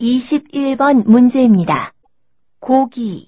21번 문제입니다. 고기